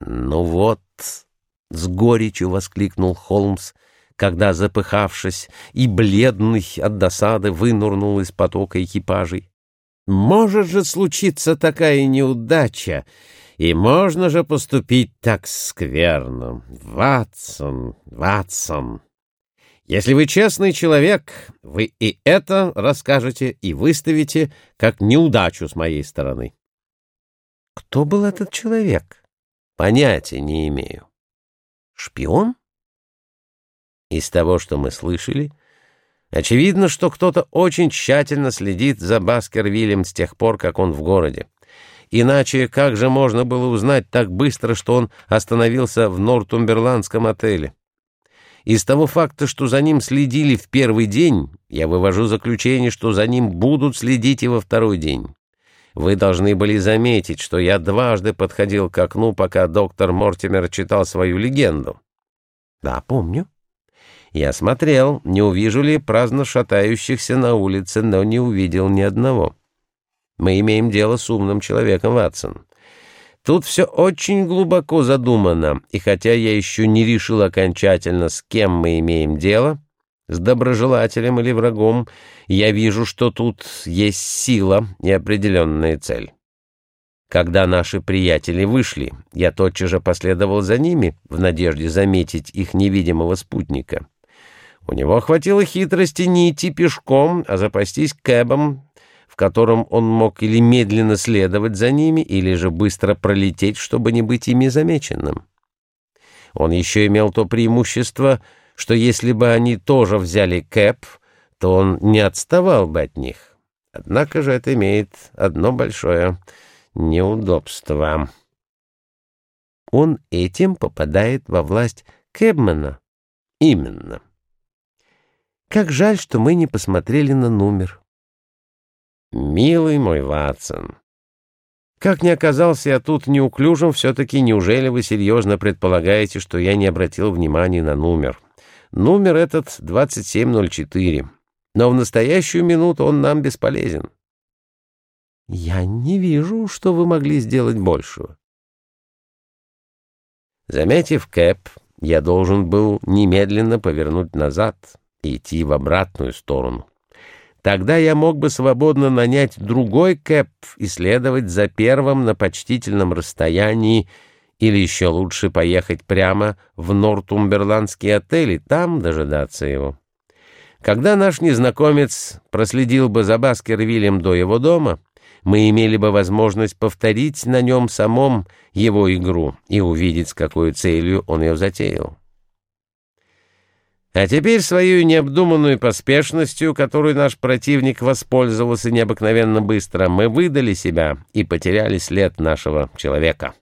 «Ну вот», — с горечью воскликнул Холмс, когда, запыхавшись и бледный от досады, вынурнул из потока экипажей. «Может же случиться такая неудача, и можно же поступить так скверно. Ватсон, Ватсон, если вы честный человек, вы и это расскажете и выставите как неудачу с моей стороны». «Кто был этот человек?» Понятия не имею. Шпион? Из того, что мы слышали, очевидно, что кто-то очень тщательно следит за Баскервиллем с тех пор, как он в городе. Иначе как же можно было узнать так быстро, что он остановился в Нортумберландском отеле? Из того факта, что за ним следили в первый день, я вывожу заключение, что за ним будут следить и во второй день. Вы должны были заметить, что я дважды подходил к окну, пока доктор Мортимер читал свою легенду. Да, помню. Я смотрел, не увижу ли праздно шатающихся на улице, но не увидел ни одного. Мы имеем дело с умным человеком, Ватсон. Тут все очень глубоко задумано, и хотя я еще не решил окончательно, с кем мы имеем дело, с доброжелателем или врагом, я вижу, что тут есть сила и определенная цель. Когда наши приятели вышли, я тотчас же последовал за ними в надежде заметить их невидимого спутника. У него хватило хитрости не идти пешком, а запастись кэбом, в котором он мог или медленно следовать за ними, или же быстро пролететь, чтобы не быть ими замеченным. Он еще имел то преимущество — что если бы они тоже взяли Кэп, то он не отставал бы от них. Однако же это имеет одно большое неудобство. Он этим попадает во власть Кэбмана. Именно. Как жаль, что мы не посмотрели на номер. Милый мой Ватсон, как не оказался я тут неуклюжим, все-таки неужели вы серьезно предполагаете, что я не обратил внимания на номер? Номер этот 2704, но в настоящую минуту он нам бесполезен. Я не вижу, что вы могли сделать большего. Заметив Кэп, я должен был немедленно повернуть назад и идти в обратную сторону. Тогда я мог бы свободно нанять другой Кэп и следовать за первым на почтительном расстоянии или еще лучше поехать прямо в Нортумберландский отель и там дожидаться его. Когда наш незнакомец проследил бы за Баскервиллем до его дома, мы имели бы возможность повторить на нем самом его игру и увидеть, с какой целью он ее затеял. А теперь свою необдуманную поспешностью, которой наш противник воспользовался необыкновенно быстро, мы выдали себя и потеряли след нашего человека.